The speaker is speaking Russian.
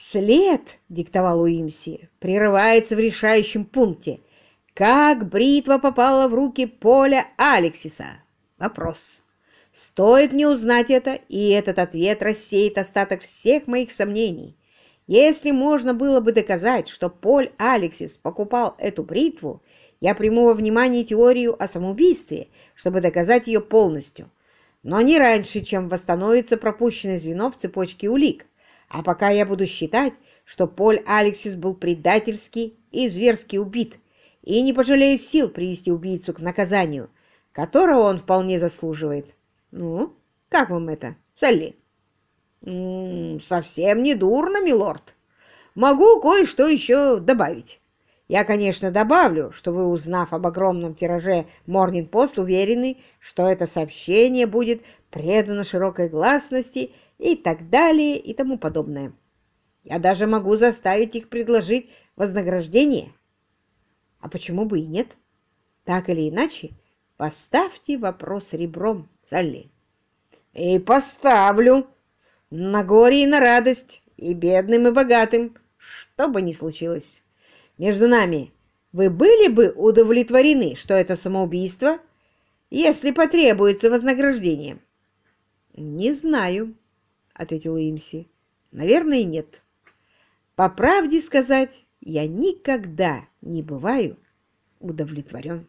«След», — диктовал Уимси, — «прерывается в решающем пункте. Как бритва попала в руки Поля Алексиса? Вопрос. Стоит мне узнать это, и этот ответ рассеет остаток всех моих сомнений. Если можно было бы доказать, что Поль Алексис покупал эту бритву, я приму во внимание теорию о самоубийстве, чтобы доказать ее полностью. Но не раньше, чем восстановится пропущенное звено в цепочке улик. А пока я буду считать, что Поль Алексис был предательски и зверски убит, и не пожалею сил привести убийцу к наказанию, которого он вполне заслуживает. Ну, как вам это, Салли? совсем не дурно, милорд. Могу кое-что еще добавить. Я, конечно, добавлю, что вы, узнав об огромном тираже Morning Post, уверены, что это сообщение будет предано широкой гласности и так далее и тому подобное. Я даже могу заставить их предложить вознаграждение а почему бы и нет? Так или иначе, поставьте вопрос ребром, Салли. И поставлю. На горе и на радость, и бедным, и богатым, что бы ни случилось. Между нами, вы были бы удовлетворены, что это самоубийство, если потребуется вознаграждение? Не знаю, ответил Имси. Наверное, нет. По правде сказать, я никогда не бываю удовлетворен.